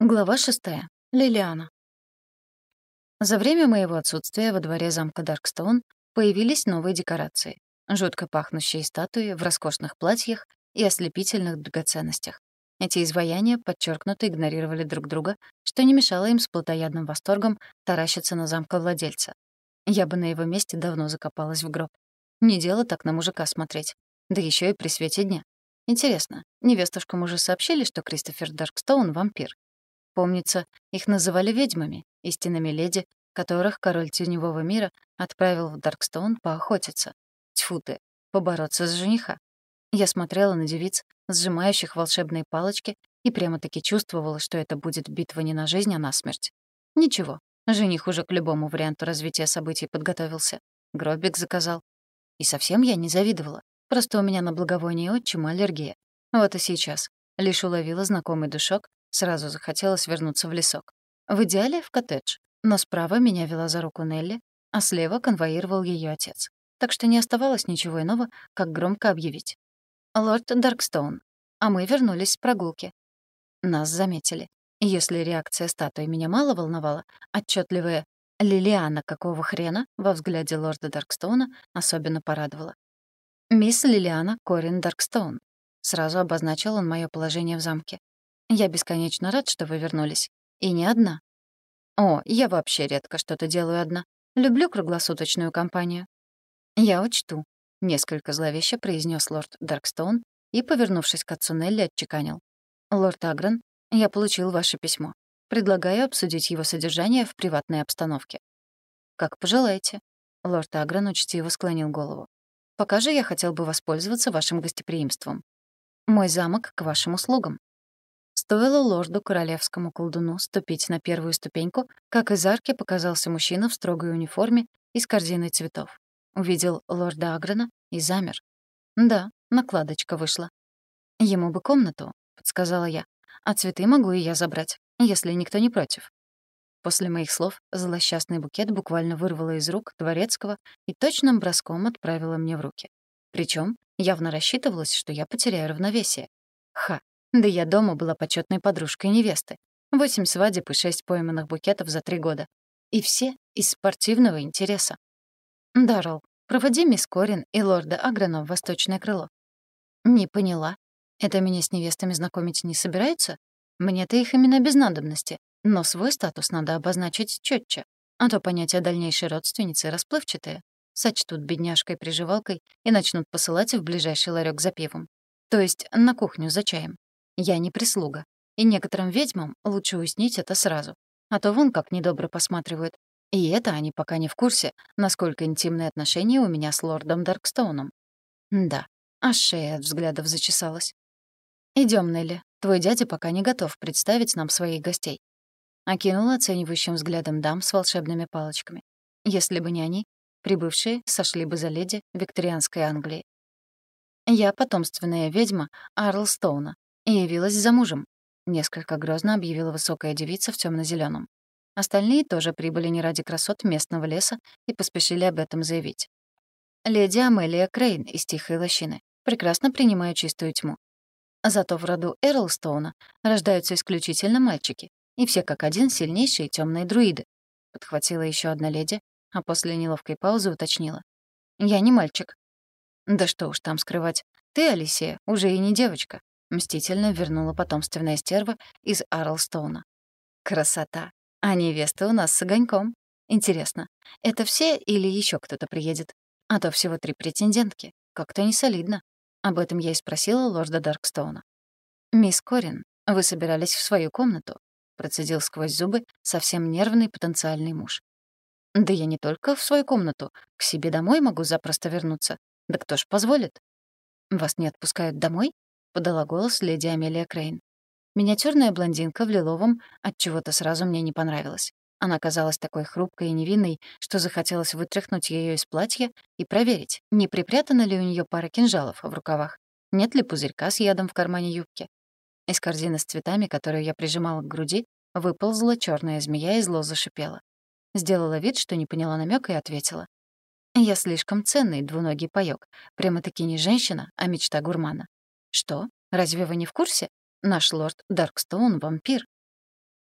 Глава шестая. Лилиана. За время моего отсутствия во дворе замка Даркстоун появились новые декорации. Жутко пахнущие статуи в роскошных платьях и ослепительных драгоценностях. Эти изваяния подчеркнуто игнорировали друг друга, что не мешало им с плотоядным восторгом таращиться на замка владельца. Я бы на его месте давно закопалась в гроб. Не дело так на мужика смотреть. Да еще и при свете дня. Интересно, невестушкам уже сообщили, что Кристофер Даркстоун — вампир? Помнится, их называли ведьмами, истинными леди, которых король теневого мира отправил в Даркстоун поохотиться. Тьфу ты, побороться за жениха. Я смотрела на девиц, сжимающих волшебные палочки, и прямо-таки чувствовала, что это будет битва не на жизнь, а на смерть. Ничего, жених уже к любому варианту развития событий подготовился. Гробик заказал. И совсем я не завидовала. Просто у меня на благовоние отчима аллергия. Вот и сейчас. Лишь уловила знакомый душок, Сразу захотелось вернуться в лесок. В идеале — в коттедж. Но справа меня вела за руку Нелли, а слева конвоировал ее отец. Так что не оставалось ничего иного, как громко объявить. «Лорд Даркстоун, а мы вернулись с прогулки». Нас заметили. Если реакция статуи меня мало волновала, отчетливая «Лилиана, какого хрена?» во взгляде лорда Даркстоуна особенно порадовала. «Мисс Лилиана Корин Даркстоун». Сразу обозначил он мое положение в замке. Я бесконечно рад, что вы вернулись. И не одна. О, я вообще редко что-то делаю одна. Люблю круглосуточную компанию. Я учту, — несколько зловеще произнес лорд Даркстоун и, повернувшись к отцу Нелли, отчеканил. «Лорд Агрен, я получил ваше письмо. Предлагаю обсудить его содержание в приватной обстановке». «Как пожелаете». Лорд Агрен учтиво склонил голову. «Пока же я хотел бы воспользоваться вашим гостеприимством. Мой замок к вашим услугам. Стоило лорду королевскому колдуну ступить на первую ступеньку, как из арки показался мужчина в строгой униформе и с корзиной цветов. Увидел лорда Агрена и замер. Да, накладочка вышла. «Ему бы комнату», — подсказала я. «А цветы могу и я забрать, если никто не против». После моих слов злосчастный букет буквально вырвало из рук дворецкого и точным броском отправила мне в руки. Причем явно рассчитывалось, что я потеряю равновесие. Ха, да я дома была почетной подружкой невесты. Восемь свадеб и шесть пойманных букетов за три года. И все из спортивного интереса. Даррелл, проводи мисс Корин и лорда Агрена в восточное крыло. Не поняла. Это меня с невестами знакомить не собираются? Мне-то их имена без надобности, но свой статус надо обозначить четче, а то понятие дальнейшей родственницы расплывчатое. Сочтут бедняжкой-приживалкой и начнут посылать в ближайший ларек за пивом. То есть на кухню за чаем. Я не прислуга. И некоторым ведьмам лучше уяснить это сразу. А то вон как недобро посматривают. И это они пока не в курсе, насколько интимные отношения у меня с лордом Даркстоуном. Да, а шея от взглядов зачесалась. Идем, Нелли. Твой дядя пока не готов представить нам своих гостей. Окинула оценивающим взглядом дам с волшебными палочками. Если бы не они, прибывшие сошли бы за леди викторианской Англии. Я потомственная ведьма Арл Стоуна, и явилась за мужем», — несколько грозно объявила высокая девица в темно зеленом Остальные тоже прибыли не ради красот местного леса и поспешили об этом заявить. Леди Амелия Крейн из Тихой лощины. Прекрасно принимаю чистую тьму. Зато в роду Эрлстоуна рождаются исключительно мальчики, и все как один сильнейшие темные друиды. Подхватила еще одна леди, а после неловкой паузы уточнила. «Я не мальчик». «Да что уж там скрывать. Ты, Алисия, уже и не девочка. Мстительно вернула потомственная стерва из Арлстоуна. Красота. А невеста у нас с огоньком. Интересно, это все или еще кто-то приедет? А то всего три претендентки. Как-то не солидно. Об этом я и спросила лорда Даркстоуна. «Мисс Корин, вы собирались в свою комнату?» процедил сквозь зубы совсем нервный потенциальный муж. «Да я не только в свою комнату, к себе домой могу запросто вернуться. Да кто ж позволит?» «Вас не отпускают домой?» Подала голос леди Амелия Крейн. Миниатюрная блондинка в лиловом от чего-то сразу мне не понравилась. Она казалась такой хрупкой и невинной, что захотелось вытряхнуть ее из платья и проверить, не припрятана ли у нее пара кинжалов в рукавах, нет ли пузырька с ядом в кармане юбки. Из корзины с цветами, которую я прижимала к груди, выползла черная змея и зло зашипела. Сделала вид, что не поняла намека и ответила. «Я слишком ценный двуногий паёк. Прямо-таки не женщина, а мечта гурмана. «Что? Разве вы не в курсе? Наш лорд Даркстоун — вампир».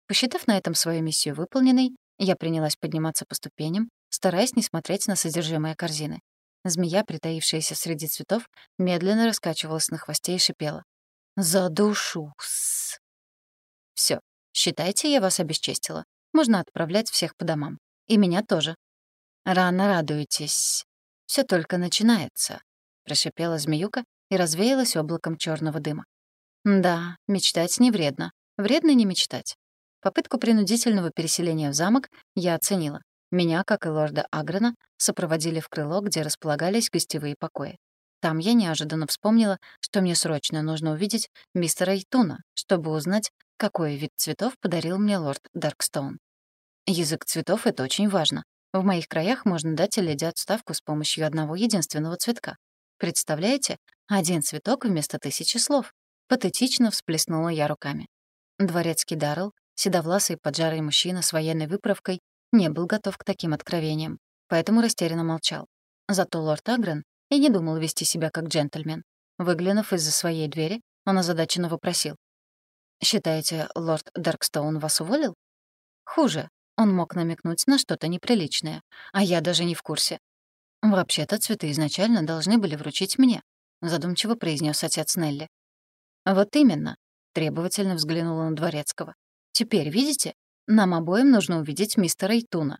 Посчитав на этом свою миссию выполненной, я принялась подниматься по ступеням, стараясь не смотреть на содержимое корзины. Змея, притаившаяся среди цветов, медленно раскачивалась на хвосте и шипела. «За душу-с!» «Всё, считайте, я вас обесчестила. Можно отправлять всех по домам. И меня тоже». «Рано радуетесь. Всё только начинается», — прошипела змеюка и развеялась облаком чёрного дыма. «Да, мечтать не вредно. Вредно не мечтать. Попытку принудительного переселения в замок я оценила. Меня, как и лорда Агрена, сопроводили в крыло, где располагались гостевые покои. Там я неожиданно вспомнила, что мне срочно нужно увидеть мистера Итуна, чтобы узнать, какой вид цветов подарил мне лорд Даркстоун. Язык цветов — это очень важно. В моих краях можно дать леди отставку с помощью одного единственного цветка. Представляете? Один цветок вместо тысячи слов. Патетично всплеснула я руками. Дворецкий Даррелл, седовласый поджарый мужчина с военной выправкой, не был готов к таким откровениям, поэтому растерянно молчал. Зато лорд Агрен и не думал вести себя как джентльмен. Выглянув из-за своей двери, он озадаченно вопросил. «Считаете, лорд Даркстоун вас уволил?» «Хуже. Он мог намекнуть на что-то неприличное, а я даже не в курсе. Вообще-то цветы изначально должны были вручить мне», задумчиво произнес отец Нелли. «Вот именно», — требовательно взглянула на Дворецкого. «Теперь видите? Нам обоим нужно увидеть мистера Итуна».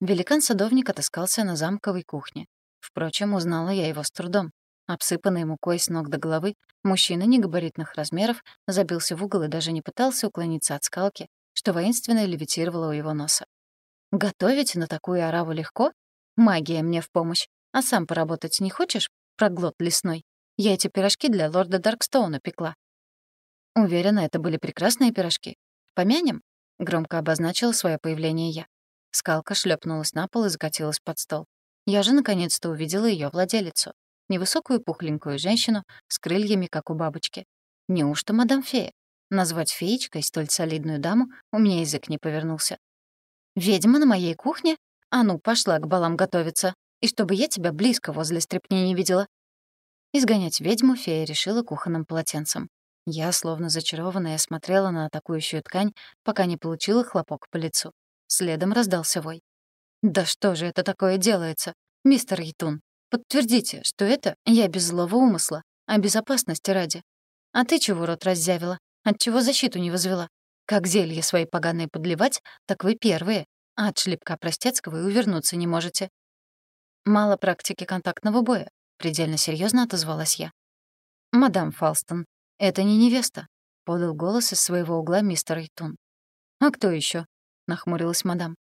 Великан-садовник отыскался на замковой кухне. Впрочем, узнала я его с трудом. Обсыпанный мукой с ног до головы, мужчина негабаритных размеров забился в угол и даже не пытался уклониться от скалки, что воинственно левитировало у его носа. «Готовить на такую ораву легко? Магия мне в помощь. А сам поработать не хочешь, проглот лесной? Я эти пирожки для лорда Даркстоуна пекла». Уверена, это были прекрасные пирожки. Помянем? Громко обозначила свое появление я. Скалка шлепнулась на пол и закатилась под стол. Я же наконец-то увидела ее владелицу. Невысокую пухленькую женщину с крыльями, как у бабочки. Неужто мадам фея? Назвать феечкой столь солидную даму у меня язык не повернулся. «Ведьма на моей кухне? А ну, пошла к балам готовиться. И чтобы я тебя близко возле стрепни не видела». Изгонять ведьму фея решила кухонным полотенцем. Я, словно зачарованная, смотрела на атакующую ткань, пока не получила хлопок по лицу. Следом раздался вой. «Да что же это такое делается? Мистер Ятун, подтвердите, что это я без злого умысла, а безопасности ради. А ты чего рот раззявила? Отчего защиту не возвела? Как зелье свои поганые подливать, так вы первые, а от шлепка простецкого и увернуться не можете». «Мало практики контактного боя», — предельно серьезно отозвалась я. «Мадам Фалстон, «Это не невеста», — подал голос из своего угла мистер Эйтун. «А кто еще? нахмурилась мадам.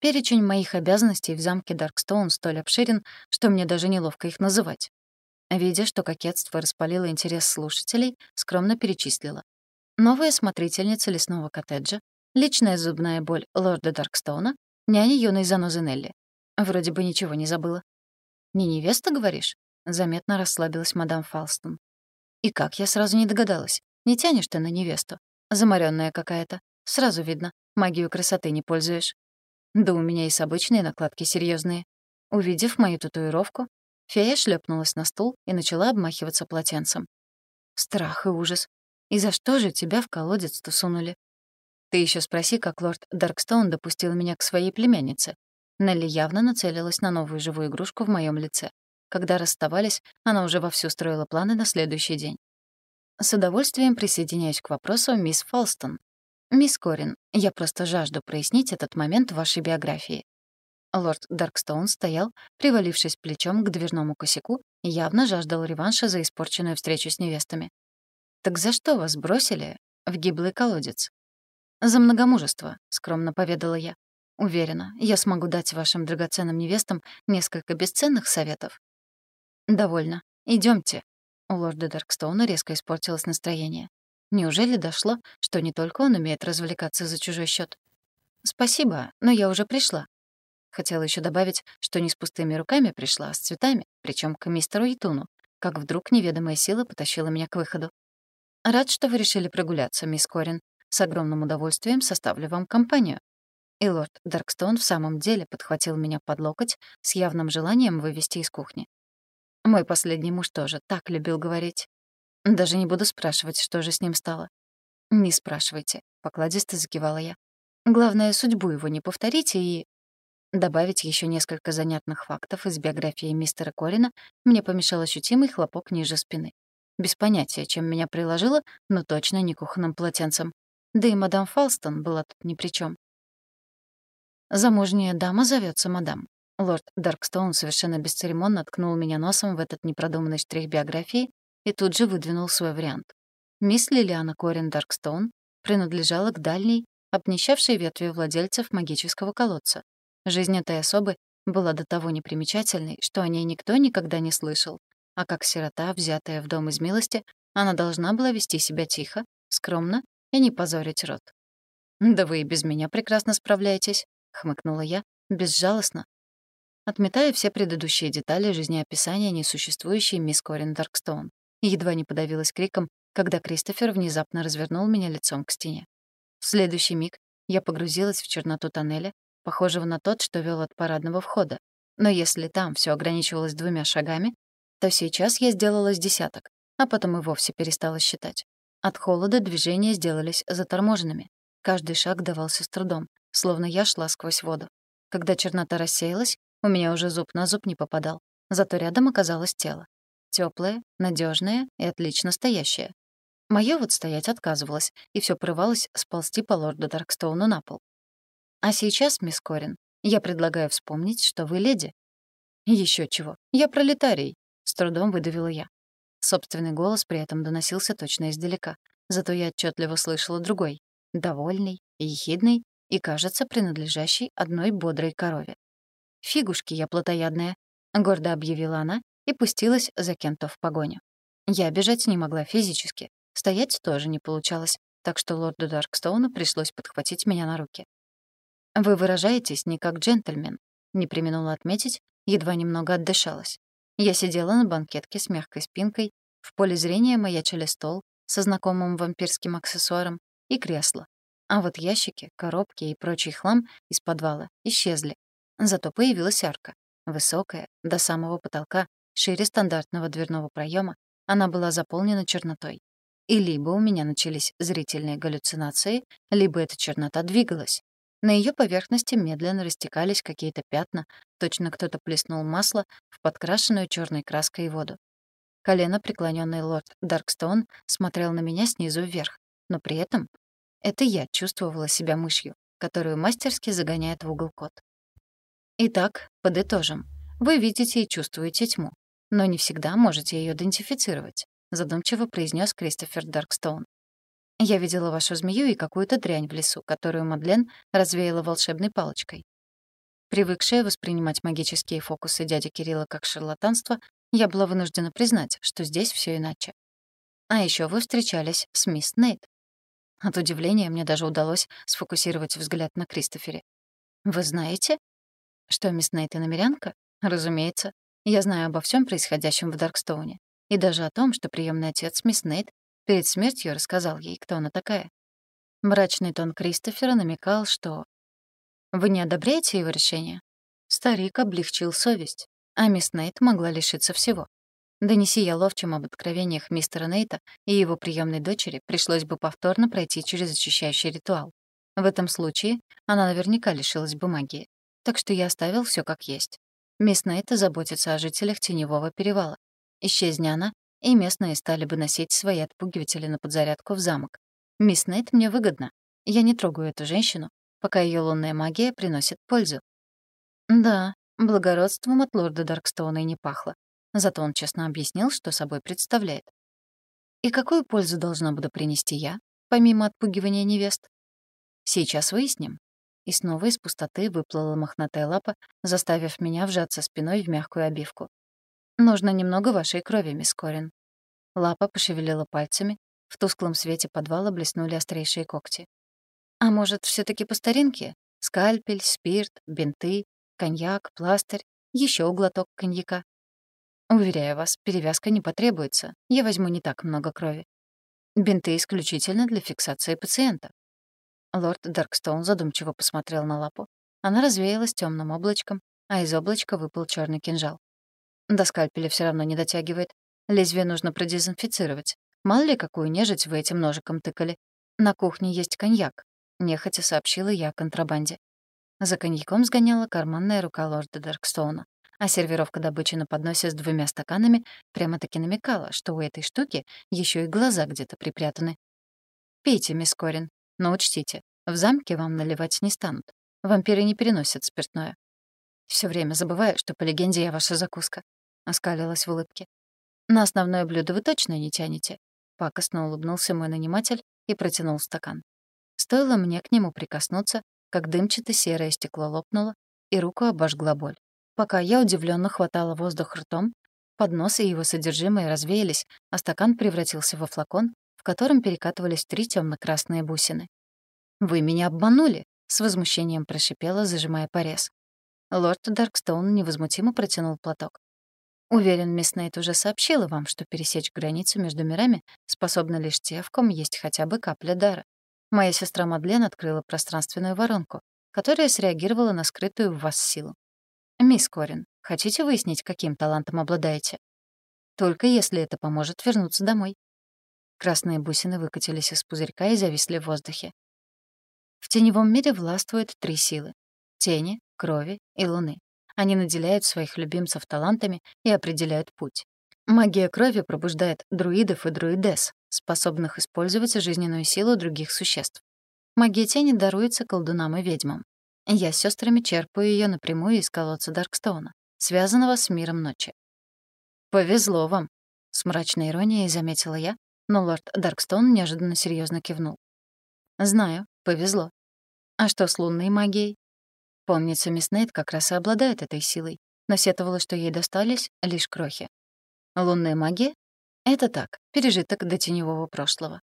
«Перечень моих обязанностей в замке Даркстоун столь обширен, что мне даже неловко их называть». Видя, что кокетство распалило интерес слушателей, скромно перечислила. Новая смотрительница лесного коттеджа, личная зубная боль лорда Даркстоуна, няня юной занозы Нелли. Вроде бы ничего не забыла. «Не невеста, говоришь?» — заметно расслабилась мадам Фалстон. И как я сразу не догадалась. Не тянешь ты на невесту. Заморённая какая-то. Сразу видно, магию красоты не пользуешь. Да у меня и с обычные накладки серьезные. Увидев мою татуировку, фея шлепнулась на стул и начала обмахиваться полотенцем. Страх и ужас. И за что же тебя в колодец-то сунули? Ты еще спроси, как лорд Даркстоун допустил меня к своей племяннице. Нелли явно нацелилась на новую живую игрушку в моем лице. Когда расставались, она уже вовсю строила планы на следующий день. С удовольствием присоединяюсь к вопросу мисс Фолстон. «Мисс Корин, я просто жажду прояснить этот момент в вашей биографии». Лорд Даркстоун стоял, привалившись плечом к дверному косяку, и явно жаждал реванша за испорченную встречу с невестами. «Так за что вас бросили в гиблый колодец?» «За многомужество», — скромно поведала я. «Уверена, я смогу дать вашим драгоценным невестам несколько бесценных советов, «Довольно. Идемте. У лорда Даркстоуна резко испортилось настроение. Неужели дошло, что не только он умеет развлекаться за чужой счет? «Спасибо, но я уже пришла». Хотела еще добавить, что не с пустыми руками пришла, а с цветами, причем к мистеру Итуну, как вдруг неведомая сила потащила меня к выходу. «Рад, что вы решили прогуляться, мисс Корин. С огромным удовольствием составлю вам компанию». И лорд Даркстоун в самом деле подхватил меня под локоть с явным желанием вывести из кухни. Мой последний муж тоже так любил говорить. Даже не буду спрашивать, что же с ним стало. Не спрашивайте. покладисто закивала я. «Главное, судьбу его не повторите и...» Добавить еще несколько занятных фактов из биографии мистера Корина мне помешал ощутимый хлопок ниже спины. Без понятия, чем меня приложило, но точно не кухонным полотенцем. Да и мадам Фалстон была тут ни при чем. Замужняя дама зовется мадам. Лорд Даркстоун совершенно бесцеремонно ткнул меня носом в этот непродуманный штрих биографии и тут же выдвинул свой вариант. Мисс Лилиана Корин Даркстоун принадлежала к дальней, обнищавшей ветви владельцев магического колодца. Жизнь этой особы была до того непримечательной, что о ней никто никогда не слышал, а как сирота, взятая в дом из милости, она должна была вести себя тихо, скромно и не позорить род. «Да вы и без меня прекрасно справляетесь», — хмыкнула я, безжалостно, отметая все предыдущие детали жизнеописания несуществующей мисс Корин Даркстоун. Едва не подавилась криком, когда Кристофер внезапно развернул меня лицом к стене. В следующий миг я погрузилась в черноту тоннеля, похожего на тот, что вел от парадного входа. Но если там все ограничивалось двумя шагами, то сейчас я сделала с десяток, а потом и вовсе перестала считать. От холода движения сделались заторможенными. Каждый шаг давался с трудом, словно я шла сквозь воду. Когда чернота рассеялась, у меня уже зуб на зуб не попадал. Зато рядом оказалось тело. Тёплое, надёжное и отлично стоящее. Моё вот стоять отказывалось, и всё порывалось сползти по лорду Даркстоуну на пол. А сейчас, мисс Корин, я предлагаю вспомнить, что вы леди. Ещё чего, я пролетарий, с трудом выдавила я. Собственный голос при этом доносился точно издалека, зато я отчетливо слышала другой, довольный, ехидный и, кажется, принадлежащий одной бодрой корове. «Фигушки я плотоядная», — гордо объявила она и пустилась за Кенто в погоню. Я бежать не могла физически, стоять тоже не получалось, так что лорду Даркстоуну пришлось подхватить меня на руки. «Вы выражаетесь не как джентльмен», — не применула отметить, едва немного отдышалась. Я сидела на банкетке с мягкой спинкой, в поле зрения маячили стол со знакомым вампирским аксессуаром и кресло. А вот ящики, коробки и прочий хлам из подвала исчезли, Зато появилась арка. Высокая, до самого потолка, шире стандартного дверного проема, она была заполнена чернотой. И либо у меня начались зрительные галлюцинации, либо эта чернота двигалась. На ее поверхности медленно растекались какие-то пятна, точно кто-то плеснул масло в подкрашенную черной краской воду. Колено преклоненный лорд Даркстоун смотрел на меня снизу вверх, но при этом это я чувствовала себя мышью, которую мастерски загоняет в угол кот. Итак, подытожим. Вы видите и чувствуете тьму, но не всегда можете ее идентифицировать, задумчиво произнес Кристофер Даркстоун. Я видела вашу змею и какую-то дрянь в лесу, которую Мадлен развеяла волшебной палочкой. Привыкшая воспринимать магические фокусы дяди Кирилла как шарлатанство, я была вынуждена признать, что здесь все иначе. А еще вы встречались с мисс Нейт. От удивления мне даже удалось сфокусировать взгляд на Кристофере. «Вы знаете?» Что, мисс Нейт намерянка? Разумеется. Я знаю обо всем происходящем в Даркстоуне. И даже о том, что приемный отец мисс Нейт перед смертью рассказал ей, кто она такая. Мрачный тон Кристофера намекал, что... «Вы не одобряете его решение?» Старик облегчил совесть, а мисс Нейт могла лишиться всего. Донеси я ловчим об откровениях мистера Нейта и его приемной дочери, пришлось бы повторно пройти через очищающий ритуал. В этом случае она наверняка лишилась бы магии так что я оставил все как есть. Мисс Нейта заботится о жителях Теневого перевала. Исчезни она, и местные стали бы носить свои отпугиватели на подзарядку в замок. Мисс Нейт мне выгодна. Я не трогаю эту женщину, пока ее лунная магия приносит пользу. Да, благородством от лорда Даркстоуна и не пахло. Зато он честно объяснил, что собой представляет. И какую пользу должна буду принести я, помимо отпугивания невест? Сейчас выясним и снова из пустоты выплыла мохнатая лапа, заставив меня вжаться спиной в мягкую обивку. «Нужно немного вашей крови, мисс Корин». Лапа пошевелила пальцами, в тусклом свете подвала блеснули острейшие когти. «А может, все таки по старинке? Скальпель, спирт, бинты, коньяк, пластырь, еще глоток коньяка?» «Уверяю вас, перевязка не потребуется, я возьму не так много крови. Бинты исключительно для фиксации пациента. Лорд Даркстоун задумчиво посмотрел на лапу. Она развеялась темным облачком, а из облачка выпал черный кинжал. До скальпеля все равно не дотягивает. Лезвие нужно продезинфицировать. Мало ли, какую нежить вы этим ножиком тыкали. «На кухне есть коньяк», — нехотя сообщила я о контрабанде. За коньяком сгоняла карманная рука лорда Даркстоуна, а сервировка добычи на подносе с двумя стаканами прямо-таки намекала, что у этой штуки еще и глаза где-то припрятаны. «Пейте, мисс Корин, но учтите, в замке вам наливать не станут. Вампиры не переносят спиртное. Все время забываю, что по легенде я ваша закуска», — оскалилась в улыбке. «На основное блюдо вы точно не тянете?» Пакостно улыбнулся мой наниматель и протянул стакан. Стоило мне к нему прикоснуться, как дымчато-серое стекло лопнуло, и руку обожгла боль. Пока я удивленно хватала воздух ртом, поднос и его содержимое развеялись, а стакан превратился во флакон, в котором перекатывались три темно красные бусины. «Вы меня обманули!» — с возмущением прошипела, зажимая порез. Лорд Даркстоун невозмутимо протянул платок. Уверен, мисс Нейт уже сообщила вам, что пересечь границу между мирами способны лишь те, в ком есть хотя бы капля дара. Моя сестра Мадлен открыла пространственную воронку, которая среагировала на скрытую в вас силу. «Мисс Корин, хотите выяснить, каким талантом обладаете?» «Только если это поможет вернуться домой». Красные бусины выкатились из пузырька и зависли в воздухе. В теневом мире властвуют три силы — тени, крови и луны. Они наделяют своих любимцев талантами и определяют путь. Магия крови пробуждает друидов и друидес, способных использовать жизненную силу других существ. Магия тени даруется колдунам и ведьмам. Я с сестрами черпаю ее напрямую из колодца Даркстоуна, связанного с миром ночи. «Повезло вам», — с мрачной иронией заметила я, но лорд Даркстоун неожиданно серьезно кивнул. «Знаю, повезло. А что с лунной магией?» Помнится, мисс Нейт как раз и обладает этой силой, но сетовала, что ей достались лишь крохи. Лунная магия? Это так, пережиток до теневого прошлого.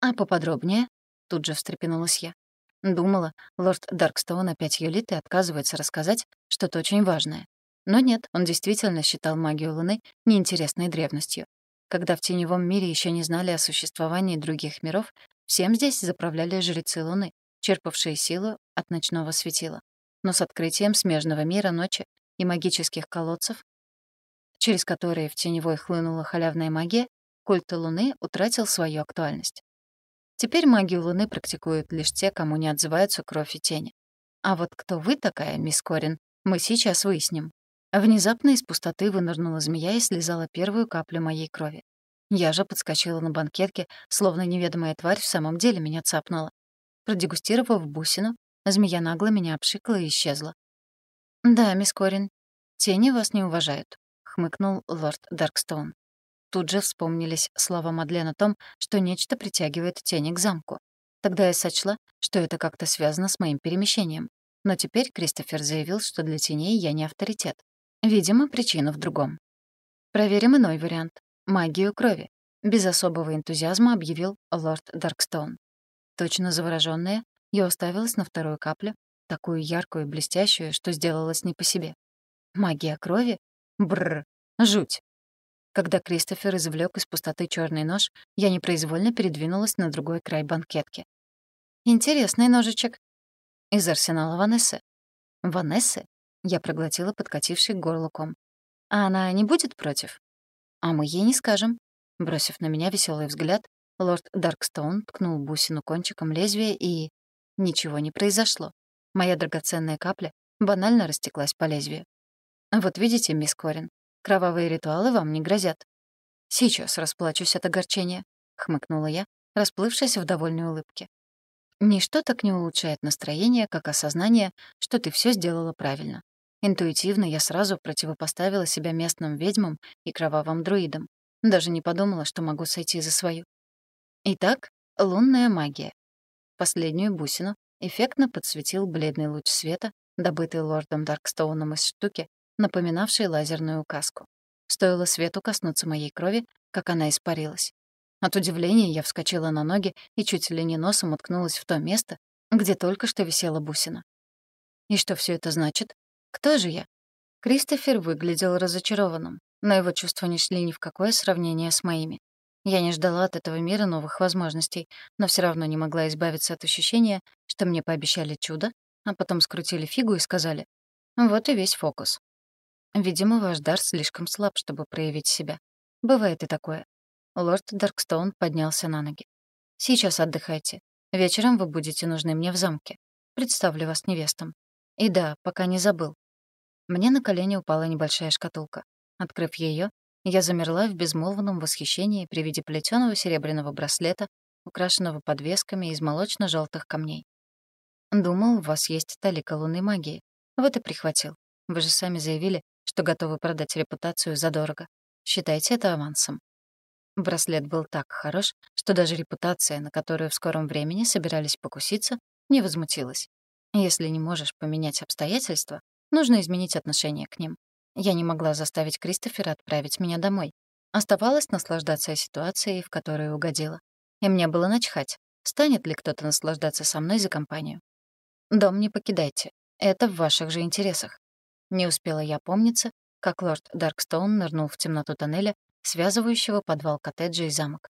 А поподробнее? Тут же встрепенулась я. Думала, лорд Даркстоун опять юлит и отказывается рассказать что-то очень важное. Но нет, он действительно считал магию Луны неинтересной древностью. Когда в теневом мире еще не знали о существовании других миров, всем здесь заправляли жрецы Луны, черпавшие силу от ночного светила но с открытием смежного мира ночи и магических колодцев, через которые в теневой хлынула халявная магия, культ Луны утратил свою актуальность. Теперь магию Луны практикуют лишь те, кому не отзываются кровь и тени. А вот кто вы такая, мисс Корин, мы сейчас выясним. Внезапно из пустоты вынырнула змея и слезала первую каплю моей крови. Я же подскочила на банкетке, словно неведомая тварь в самом деле меня цапнула. Продегустировав бусину, Змея нагло меня обшикала и исчезла. «Да, мисс Корин, тени вас не уважают», — хмыкнул лорд Даркстоун. Тут же вспомнились слова Мадлен о том, что нечто притягивает тени к замку. Тогда я сочла, что это как-то связано с моим перемещением. Но теперь Кристофер заявил, что для теней я не авторитет. Видимо, причина в другом. Проверим иной вариант. Магию крови. Без особого энтузиазма объявил лорд Даркстоун. Точно заворожённая, я уставилась на вторую каплю, такую яркую и блестящую, что сделалось не по себе. Магия крови? Бррр, жуть. Когда Кристофер извлек из пустоты черный нож, я непроизвольно передвинулась на другой край банкетки. «Интересный ножичек». Из арсенала Ванессы. «Ванессы?» Я проглотила подкативший к горлу ком. «А она не будет против?» «А мы ей не скажем». Бросив на меня веселый взгляд, лорд Даркстоун ткнул бусину кончиком лезвия и... Ничего не произошло. Моя драгоценная капля банально растеклась по лезвию. Вот видите, мисс Корин, кровавые ритуалы вам не грозят. Сейчас расплачусь от огорчения, хмыкнула я, расплывшись в довольной улыбке. Ничто так не улучшает настроение, как осознание, что ты все сделала правильно. Интуитивно я сразу противопоставила себя местным ведьмам и кровавым друидам. Даже не подумала, что могу сойти за свою. Итак, лунная магия. Последнюю бусину эффектно подсветил бледный луч света, добытый лордом Даркстоуном из штуки, напоминавшей лазерную указку. Стоило свету коснуться моей крови, как она испарилась. От удивления я вскочила на ноги и чуть ли не носом уткнулась в то место, где только что висела бусина. И что все это значит? Кто же я? Кристофер выглядел разочарованным, но его чувства не шли ни в какое сравнение с моими. Я не ждала от этого мира новых возможностей, но все равно не могла избавиться от ощущения, что мне пообещали чудо, а потом скрутили фигу и сказали «Вот и весь фокус». Видимо, ваш дар слишком слаб, чтобы проявить себя. Бывает и такое. Лорд Даркстоун поднялся на ноги. Сейчас отдыхайте. Вечером вы будете нужны мне в замке. Представлю вас невестам. И да, пока не забыл. Мне на колени упала небольшая шкатулка. Открыв ее, я замерла в безмолвном восхищении при виде плетеного серебряного браслета, украшенного подвесками из молочно желтых камней. Думал, у вас есть талика лунной магии. Вот и прихватил. Вы же сами заявили, что готовы продать репутацию задорого. Считайте это авансом. Браслет был так хорош, что даже репутация, на которую в скором времени собирались покуситься, не возмутилась. Если не можешь поменять обстоятельства, нужно изменить отношение к ним. Я не могла заставить Кристофера отправить меня домой. Оставалось наслаждаться ситуацией, в которую угодила. И мне было начхать, станет ли кто-то наслаждаться со мной за компанию. Дом не покидайте. Это в ваших же интересах. Не успела я помниться, как лорд Даркстоун нырнул в темноту тоннеля, связывающего подвал коттеджа и замок.